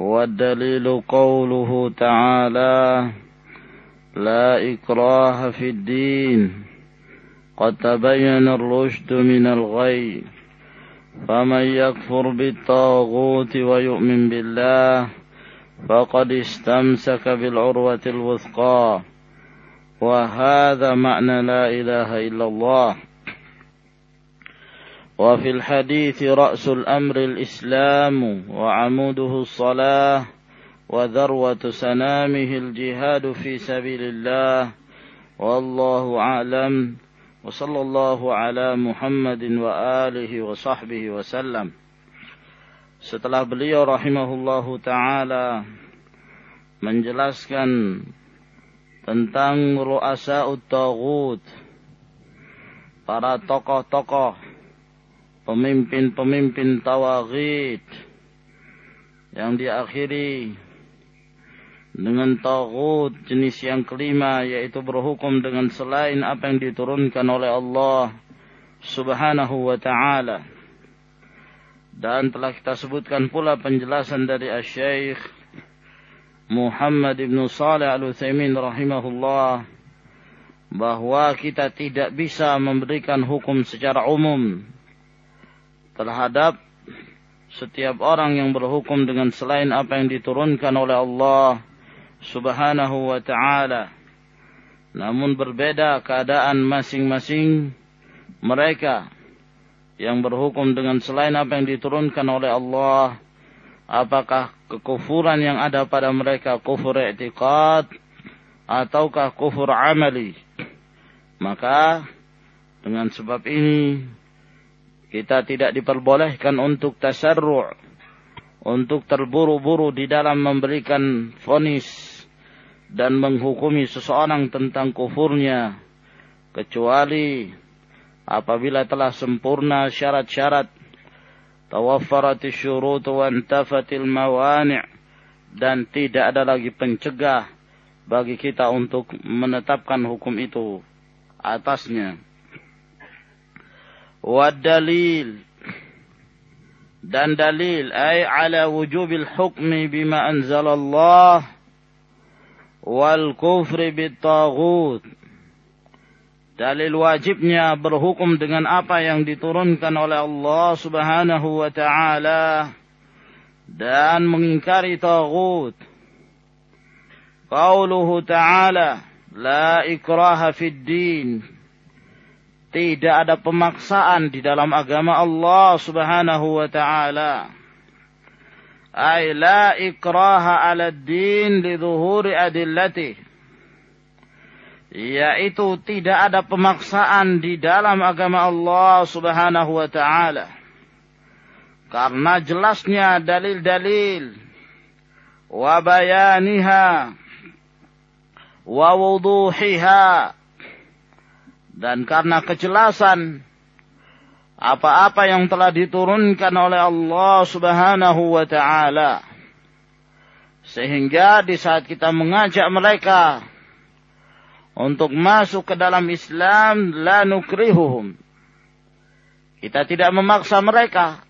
والدليل قوله تعالى لا إكراه في الدين. قد تبين الرشد من الغي. فمن يكفر بالطاغوت ويؤمن بالله فقد استمسك بالعروة الوثقى. وهذا معنى لا إله إلا الله. وفي الحديث رأس الأمر الإسلام وعموده الصلاة وذروة سنامه الجهاد في سبيل الله والله أعلم وصلى الله على محمد وآله وصحبه وسلم. Setelah beliau rahimahullahu ta'ala menjelaskan tentang ru'asa'ut taghut para tokoh-tokoh pemimpin-pemimpin tawagid yang diakhiri dengan tagut jenis yang kelima yaitu berhukum dengan selain apa yang diturunkan oleh Allah Subhanahu wa taala. Dan telah kita sebutkan pula penjelasan dari Asy-Syaikh Muhammad ibn Salih Al-Utsaimin rahimahullah bahwa kita tidak bisa memberikan hukum secara umum terhadap setiap orang yang berhukum dengan selain apa yang diturunkan oleh Allah Subhanahu wa taala. Namun berbeda keadaan masing-masing mereka yang berhukum dengan selain apa yang diturunkan oleh Allah. Apakah kekufuran yang ada pada mereka kufur i'tiqad ataukah kufur amali? Maka dengan sebab ini kita tidak diperbolehkan untuk tasarru' untuk terburu-buru di dalam memberikan fonis dan menghukumi seseorang tentang kufurnya kecuali apabila telah sempurna syarat-syarat tawaffarat syurut wa intafatil mawani' dan tidak ada lagi pencegah bagi kita untuk menetapkan hukum itu atasnya Wadalil dan dalil ay ala wujubil hukmi bima anzalallah wal kufri bitaghut dalil wajibnya berhukum dengan apa yang diturunkan oleh Allah Subhanahu wa taala dan mengingkari tagut qauluhu ta'ala la ikraha fid din tidak ada pemaksaan di dalam agama Allah Subhanahu wa taala. Ay la ikraha 'ala din li dhuhuri adillati. Yaitu tidak ada pemaksaan di dalam agama Allah Subhanahu wa taala. Karena jelasnya dalil-dalil wa bayaniha wa wuduhiha dan karena kejelasan apa-apa yang telah diturunkan oleh Allah Subhanahu wa taala sehingga di saat kita mengajak mereka untuk masuk ke dalam Islam la nukrihuhum. Kita tidak memaksa mereka.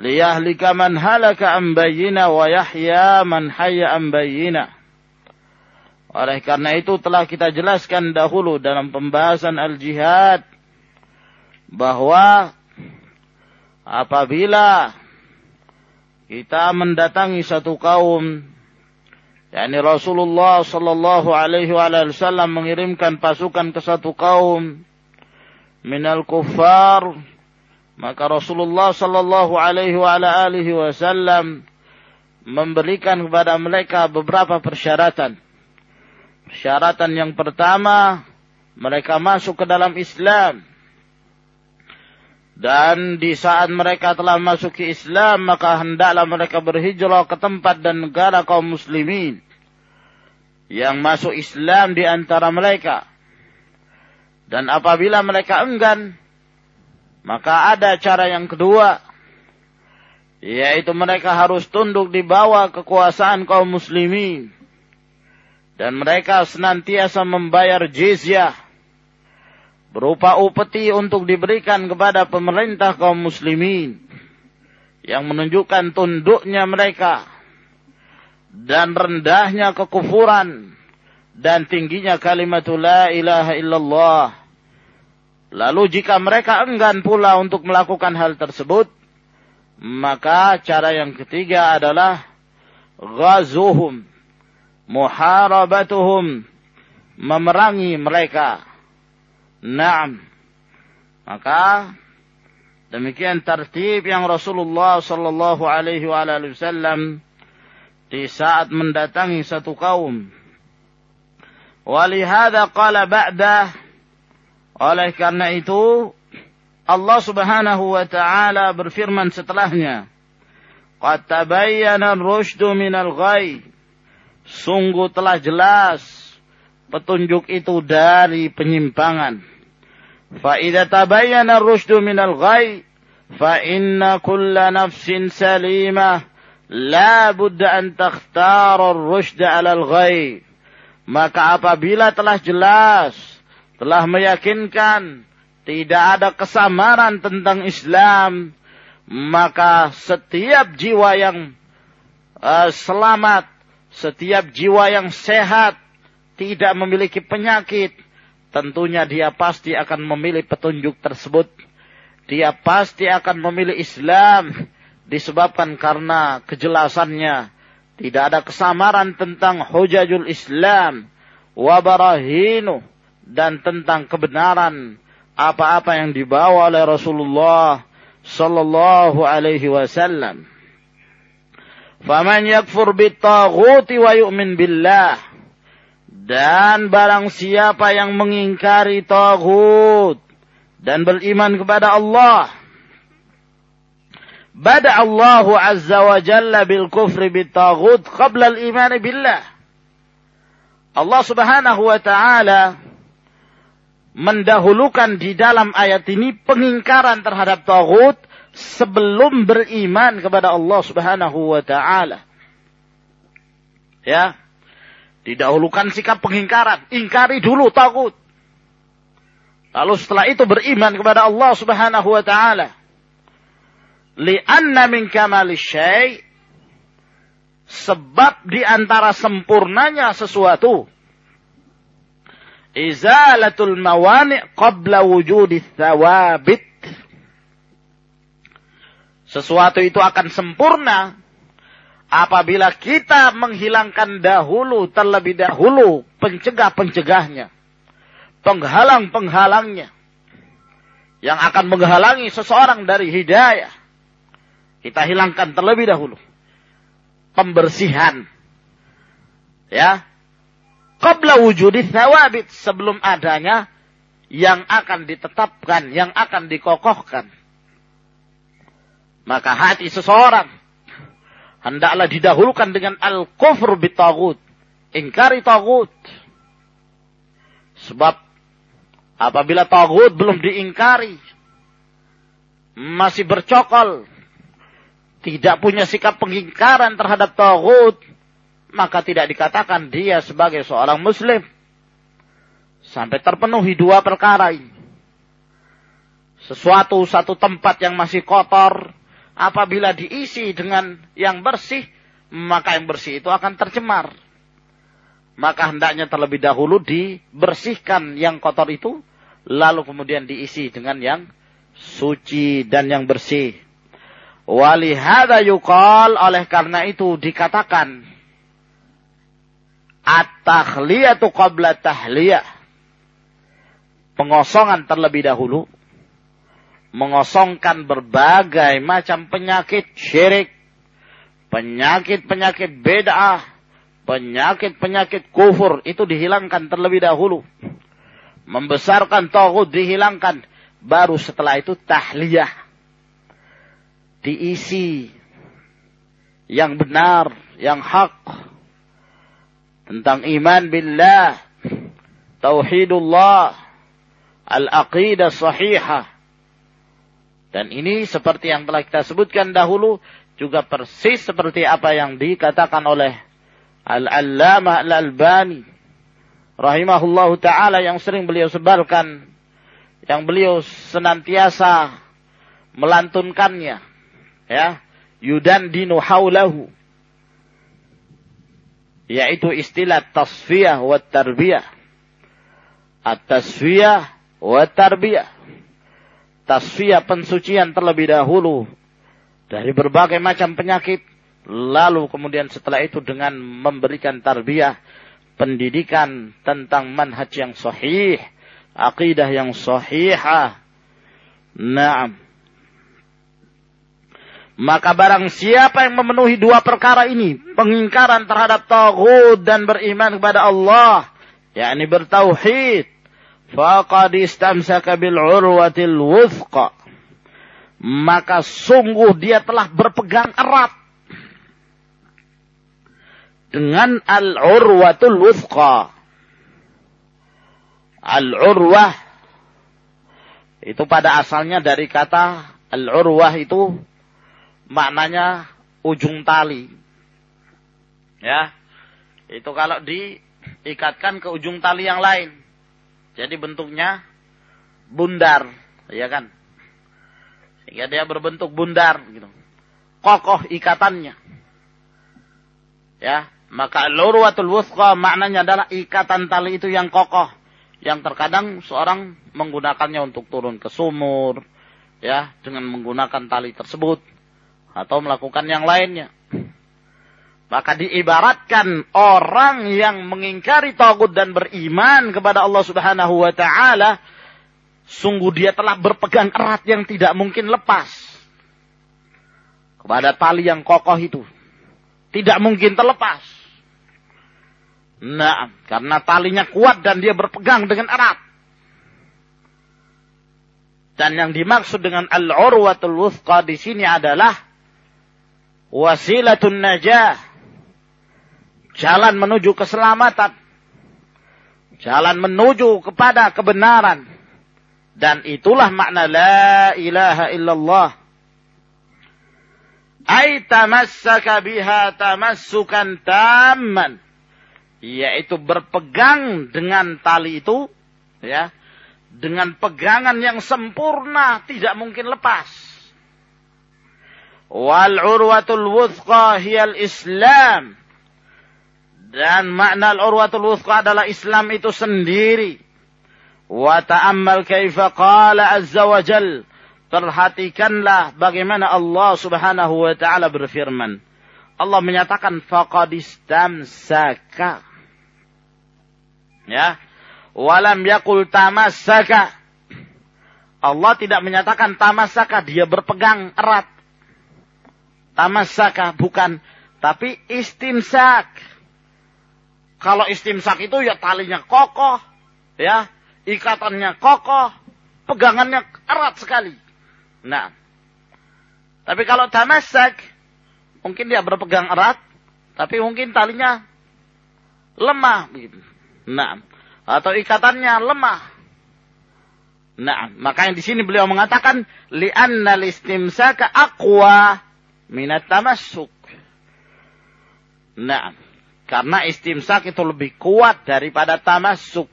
Liyahlika man halaka an wa yahya man hayya an oleh karena itu telah kita jelaskan dahulu dalam pembahasan al-jihad bahwa apabila kita mendatangi satu kaum yakni Rasulullah sallallahu alaihi wasallam mengirimkan pasukan ke satu kaum minal kuffar maka Rasulullah sallallahu alaihi wasallam memberikan kepada mereka beberapa persyaratan. Persyaratan yang pertama, mereka masuk ke dalam Islam. Dan di saat mereka telah masuk ke Islam, maka hendaklah mereka berhijrah ke tempat dan negara kaum muslimin. Yang masuk Islam di antara mereka. Dan apabila mereka enggan, maka ada cara yang kedua. Yaitu mereka harus tunduk di bawah kekuasaan kaum muslimin. Dan mereka senantiasa membayar jizyah berupa upeti untuk diberikan kepada pemerintah kaum muslimin yang menunjukkan tunduknya mereka dan rendahnya kekufuran dan tingginya kalimat la ilaha illallah. Lalu jika mereka enggan pula untuk melakukan hal tersebut, maka cara yang ketiga adalah ghazuhum, muharabatuhum, memerangi mereka Naam. Maka demikian tertib yang Rasulullah sallallahu alaihi wasallam di saat mendatangi satu kaum. Walihada qala ba'da oleh karena itu Allah Subhanahu wa taala berfirman setelahnya Qad tabayyana ar-rusydu minal ghai Sungguh telah jelas petunjuk itu dari penyimpangan. فإذا تبين الرشد من الغي فإن كل نفس سليمة لا بد أن تختار الرشد على الغي maka apabila telah jelas telah meyakinkan tidak ada kesamaran tentang Islam maka setiap jiwa yang uh, selamat setiap jiwa yang sehat tidak memiliki penyakit tentunya dia pasti akan memilih petunjuk tersebut. Dia pasti akan memilih Islam disebabkan karena kejelasannya tidak ada kesamaran tentang hujajul Islam wabarahinu dan tentang kebenaran apa-apa yang dibawa oleh Rasulullah sallallahu alaihi wasallam. Faman yakfur bit wa yu'min billah dan barang siapa yang mengingkari tagut dan beriman kepada Allah. Bada Allah Azza wa Jalla bil kufri bit tagut qabla al iman billah. Allah Subhanahu wa taala mendahulukan di dalam ayat ini pengingkaran terhadap tagut sebelum beriman kepada Allah Subhanahu wa taala. Ya, Didahulukan sikap pengingkaran. Ingkari dulu takut. Lalu setelah itu beriman kepada Allah subhanahu wa ta'ala. Lianna min kamali syai' sebab di antara sempurnanya sesuatu izalatul mawani' qabla wujudi thawabit sesuatu itu akan sempurna apabila kita menghilangkan dahulu terlebih dahulu pencegah-pencegahnya, penghalang-penghalangnya yang akan menghalangi seseorang dari hidayah. Kita hilangkan terlebih dahulu pembersihan. Ya. Qabla wujudi thawabit sebelum adanya yang akan ditetapkan, yang akan dikokohkan. Maka hati seseorang hendaklah didahulukan dengan al-kufr bitagut. Ingkari tagut. Sebab apabila tagut belum diingkari, masih bercokol, tidak punya sikap pengingkaran terhadap tagut, maka tidak dikatakan dia sebagai seorang muslim. Sampai terpenuhi dua perkara ini. Sesuatu satu tempat yang masih kotor, apabila diisi dengan yang bersih, maka yang bersih itu akan tercemar. Maka hendaknya terlebih dahulu dibersihkan yang kotor itu, lalu kemudian diisi dengan yang suci dan yang bersih. Walihada yukal oleh karena itu dikatakan At-takhliyatu qabla tahliyah. Pengosongan terlebih dahulu. Mengosongkan berbagai macam penyakit syirik. Penyakit-penyakit beda'ah. Penyakit-penyakit kufur. Itu dihilangkan terlebih dahulu. Membesarkan tauhid dihilangkan. Baru setelah itu tahliyah. Diisi yang benar, yang hak tentang iman billah, tauhidullah, al-aqidah sahihah. Dan ini seperti yang telah kita sebutkan dahulu juga persis seperti apa yang dikatakan oleh Al-Allamah Al-Albani rahimahullahu taala yang sering beliau sebarkan yang beliau senantiasa melantunkannya ya yudan dinu haulahu yaitu istilah tasfiyah wa tarbiyah. At-tasfiyah wa tarbiyah. Tasfiyah pensucian terlebih dahulu dari berbagai macam penyakit. Lalu kemudian setelah itu dengan memberikan tarbiyah, pendidikan tentang manhaj yang sahih, akidah yang sahihah. Naam. Maka barang siapa yang memenuhi dua perkara ini, pengingkaran terhadap tauhid dan beriman kepada Allah, yakni bertauhid, faqad istamsaka bil urwatil wuthqa. Maka sungguh dia telah berpegang erat dengan al-urwatul wuthqa. Al-urwah itu pada asalnya dari kata al-urwah itu maknanya ujung tali. Ya. Itu kalau diikatkan ke ujung tali yang lain. Jadi bentuknya bundar, ya kan? Sehingga dia berbentuk bundar gitu. Kokoh ikatannya. Ya, maka lurwatul wuthqa maknanya adalah ikatan tali itu yang kokoh. Yang terkadang seorang menggunakannya untuk turun ke sumur, ya, dengan menggunakan tali tersebut atau melakukan yang lainnya. Maka diibaratkan orang yang mengingkari tagut dan beriman kepada Allah Subhanahu wa taala sungguh dia telah berpegang erat yang tidak mungkin lepas kepada tali yang kokoh itu. Tidak mungkin terlepas. Nah, karena talinya kuat dan dia berpegang dengan erat. Dan yang dimaksud dengan al-urwatul wuthqa di sini adalah wasilatun najah. Jalan menuju keselamatan. Jalan menuju kepada kebenaran. Dan itulah makna la ilaha illallah. Ay tamassaka biha tamassukan tamman. Yaitu berpegang dengan tali itu. ya Dengan pegangan yang sempurna. Tidak mungkin lepas wal urwatul wuthqa hiyal Islam. Dan makna al-urwatul wuthqa adalah Islam itu sendiri. Wa ta'ammal kaifa qala azza wa jal. Perhatikanlah bagaimana Allah subhanahu wa ta'ala berfirman. Allah menyatakan faqad istamsaka. Ya. Walam yakul tamassaka. Allah tidak menyatakan tamasaka, dia berpegang erat tamasaka bukan tapi istimsak. Kalau istimsak itu ya talinya kokoh, ya, ikatannya kokoh, pegangannya erat sekali. Nah, tapi kalau tamasak, mungkin dia berpegang erat, tapi mungkin talinya lemah begitu. Nah, atau ikatannya lemah. Nah, maka yang di sini beliau mengatakan li'anna listimsaka aqwa minat tamassuk. Nah, karena istimsak itu lebih kuat daripada tamassuk.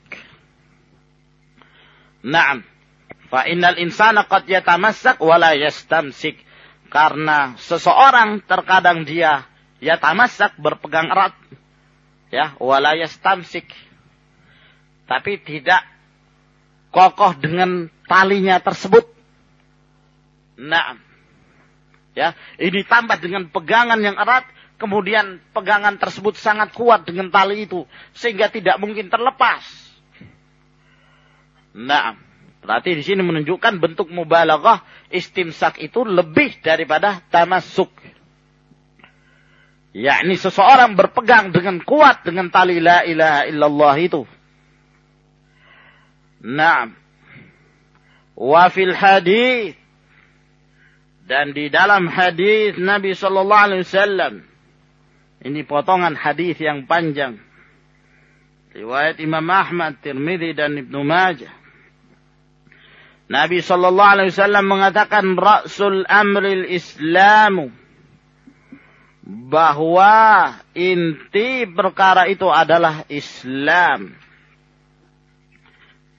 Nah, fa innal insana qad yatamassak wa la yastamsik. Karena seseorang terkadang dia ya tamassak berpegang erat ya wala yastamsik. Tapi tidak kokoh dengan talinya tersebut. Nah, Ya, ini tambah dengan pegangan yang erat, kemudian pegangan tersebut sangat kuat dengan tali itu sehingga tidak mungkin terlepas. Nah, berarti di sini menunjukkan bentuk mubalaghah istimsak itu lebih daripada tamasuk. Yakni seseorang berpegang dengan kuat dengan tali la ilaha illallah itu. Nah, wa fil hadis dan di dalam hadis Nabi sallallahu alaihi wasallam ini potongan hadis yang panjang. Riwayat Imam Ahmad, Tirmidzi dan Ibnu Majah. Nabi sallallahu alaihi wasallam mengatakan ra'sul amril islamu bahwa inti perkara itu adalah Islam.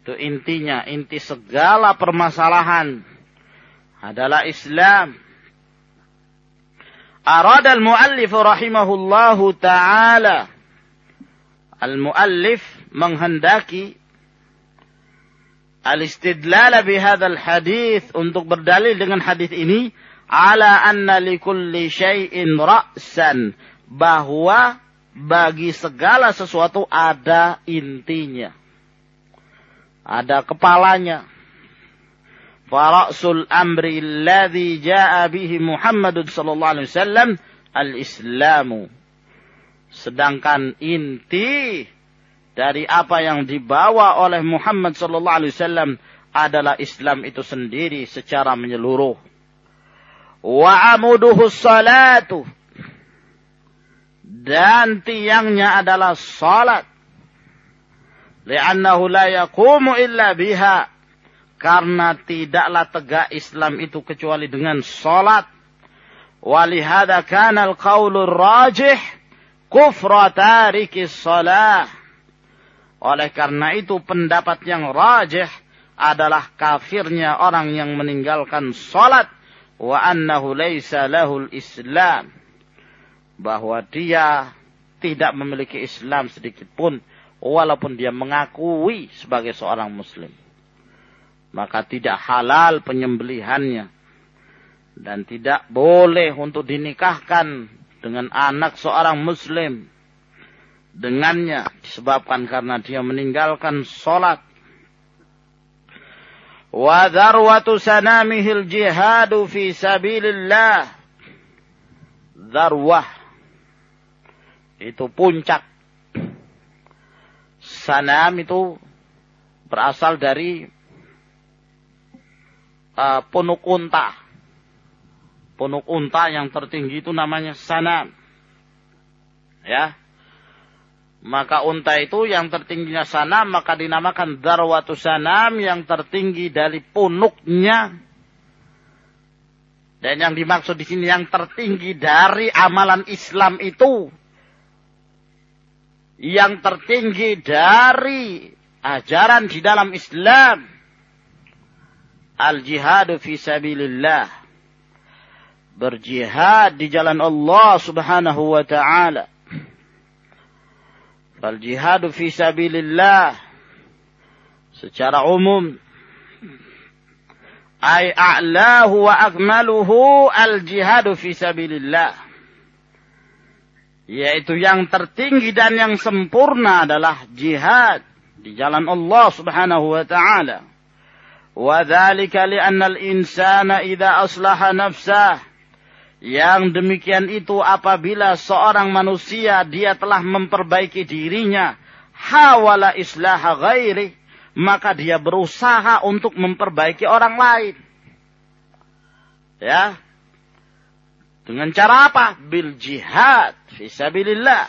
Itu intinya, inti segala permasalahan adalah Islam. Arada al-muallif rahimahullahu taala. Al-muallif menghendaki al-istidlal bihadzal hadis untuk berdalil dengan hadis ini ala anna likulli syai'in ra'san bahwa bagi segala sesuatu ada intinya. Ada kepalanya. فرأس الأمر الذي جاء به محمد صلى الله عليه وسلم الإسلام sedangkan inti dari apa yang dibawa oleh Muhammad sallallahu alaihi wasallam adalah Islam itu sendiri secara menyeluruh. Wa amuduhu salatu dan tiangnya adalah salat. Li'annahu la yaqumu illa biha karena tidaklah tegak Islam itu kecuali dengan salat. Walihada kana al-qawlu rajih kufra tariki salah. Oleh karena itu pendapat yang rajih adalah kafirnya orang yang meninggalkan salat wa annahu laisa lahul islam bahwa dia tidak memiliki Islam sedikit pun walaupun dia mengakui sebagai seorang muslim maka tidak halal penyembelihannya. Dan tidak boleh untuk dinikahkan dengan anak seorang muslim. Dengannya disebabkan karena dia meninggalkan salat wa dharwatu sanamihil jihadu fi sabilillah. Dharwah itu puncak. Sanam itu berasal dari uh, punuk unta. Punuk unta yang tertinggi itu namanya sanam. Ya. Maka unta itu yang tertingginya sanam maka dinamakan darwatu sanam yang tertinggi dari punuknya. Dan yang dimaksud di sini yang tertinggi dari amalan Islam itu yang tertinggi dari ajaran di dalam Islam al-jihadu fi sabilillah. Berjihad di jalan Allah subhanahu wa ta'ala. Al-jihadu fi sabilillah. Secara umum. Ay a'lahu wa akmaluhu al-jihadu fi sabilillah. Yaitu yang tertinggi dan yang sempurna adalah jihad di jalan Allah subhanahu wa ta'ala. وذلك لأن الإنسان إذا أصلح نفسه yang demikian itu apabila seorang manusia dia telah memperbaiki dirinya hawala islah ghairi maka dia berusaha untuk memperbaiki orang lain ya dengan cara apa bil jihad fisabilillah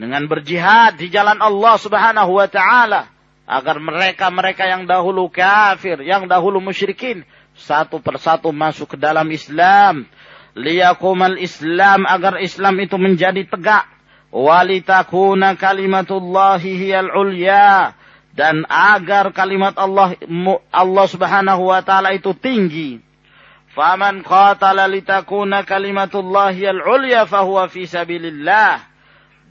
dengan berjihad di jalan Allah Subhanahu wa taala agar mereka-mereka yang dahulu kafir, yang dahulu musyrikin, satu persatu masuk ke dalam Islam. Liyakumal Islam agar Islam itu menjadi tegak. Walitakuna kalimatullahi hiyal ulya. Dan agar kalimat Allah Allah subhanahu wa ta'ala itu tinggi. Faman qatala litakuna kalimatullahi al ulya fahuwa fi sabilillah.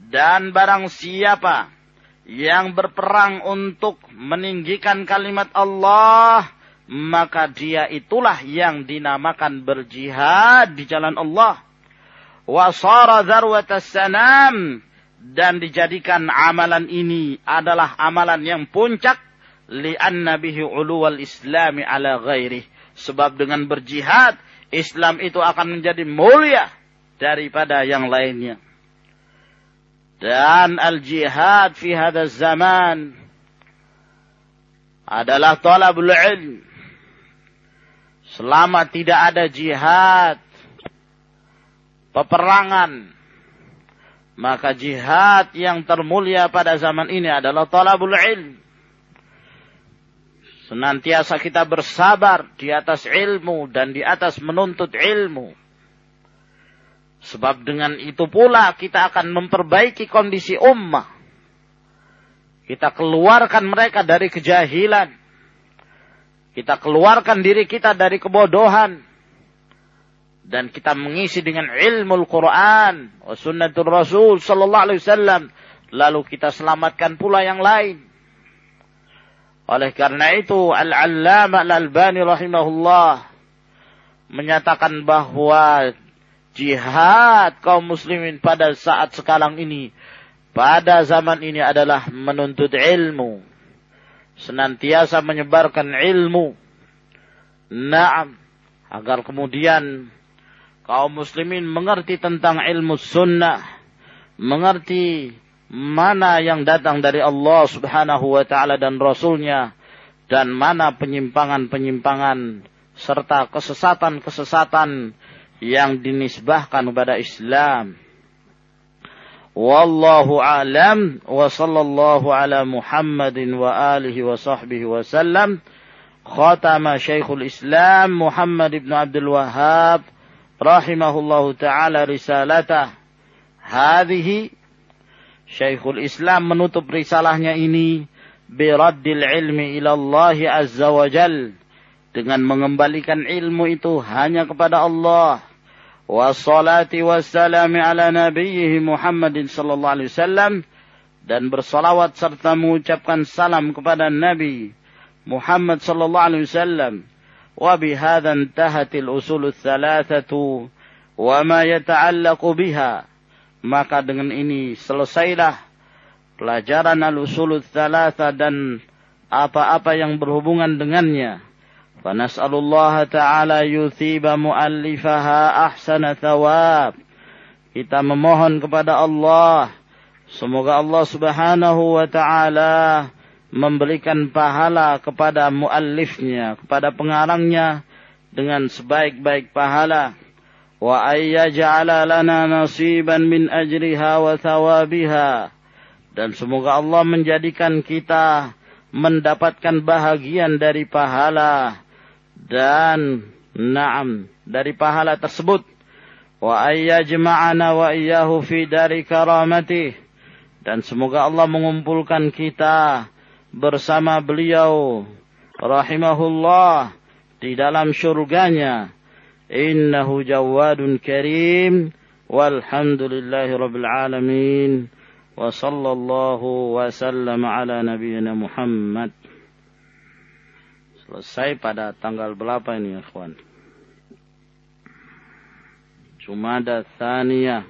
Dan barang siapa yang berperang untuk meninggikan kalimat Allah, maka dia itulah yang dinamakan berjihad di jalan Allah. Wasara dharwatas sanam. Dan dijadikan amalan ini adalah amalan yang puncak. Lianna bihi uluwal islami ala ghairih. Sebab dengan berjihad, Islam itu akan menjadi mulia daripada yang lainnya. Dan al-jihad fi hadha zaman adalah talabul ilm. Selama tidak ada jihad, peperangan, maka jihad yang termulia pada zaman ini adalah talabul ilm. Senantiasa kita bersabar di atas ilmu dan di atas menuntut ilmu. Sebab dengan itu pula kita akan memperbaiki kondisi ummah. Kita keluarkan mereka dari kejahilan. Kita keluarkan diri kita dari kebodohan. Dan kita mengisi dengan ilmu Al-Quran. Wa sunnatul Rasul sallallahu alaihi wasallam. Lalu kita selamatkan pula yang lain. Oleh karena itu Al-Allama Al-Albani rahimahullah menyatakan bahwa jihad kaum muslimin pada saat sekarang ini, pada zaman ini adalah menuntut ilmu. Senantiasa menyebarkan ilmu. Naam. Agar kemudian kaum muslimin mengerti tentang ilmu sunnah. Mengerti mana yang datang dari Allah subhanahu wa ta'ala dan Rasulnya. Dan mana penyimpangan-penyimpangan serta kesesatan-kesesatan yang dinisbahkan kepada Islam. Wallahu alam wa sallallahu ala Muhammadin wa alihi wa sahbihi wa sallam. Khatama Syekhul Islam Muhammad ibn Abdul Wahhab rahimahullahu taala risalatah. Hadhihi Syekhul Islam menutup risalahnya ini biraddil ilmi ila Allah azza wa jal dengan mengembalikan ilmu itu hanya kepada Allah wassalati wassalami ala nabiyhi Muhammadin sallallahu alaihi wasallam. Dan bersalawat serta mengucapkan salam kepada Nabi Muhammad sallallahu alaihi wasallam. Wa bihadza intahat al-usul ats-tsalatsatu wa ma yata'allaqu biha. Maka dengan ini selesailah pelajaran al-usul ats-tsalatsa dan apa-apa yang berhubungan dengannya فنسأل الله تعالى يثيب مؤلفها أحسن ثواب kita memohon kepada Allah semoga Allah Subhanahu wa taala memberikan pahala kepada muallifnya kepada pengarangnya dengan sebaik-baik pahala wa ayyaj'ala lana nasiban min ajriha wa thawabiha dan semoga Allah menjadikan kita mendapatkan bahagian dari pahala dan na'am dari pahala tersebut. Wa ayyajma'ana wa iyyahu fi dari karamatih dan semoga Allah mengumpulkan kita bersama beliau rahimahullah di dalam syurganya. Innahu jawadun karim. Walhamdulillahi rabbil alamin. Wa sallallahu wa sallam ala nabiyyina Muhammad Selesai pada tanggal berapa ini ya kawan? Jumada Thaniyah.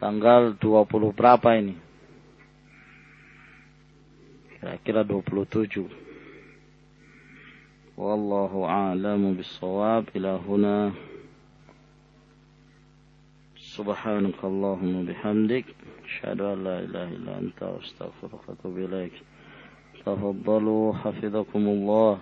Tanggal 20 berapa ini? Kira-kira 27. Wallahu a'lamu bissawab ila huna. Subhanakallahumma bihamdik. Asyhadu an la ilaha illa anta astaghfiruka wa atubu. تفضلوا حفظكم الله.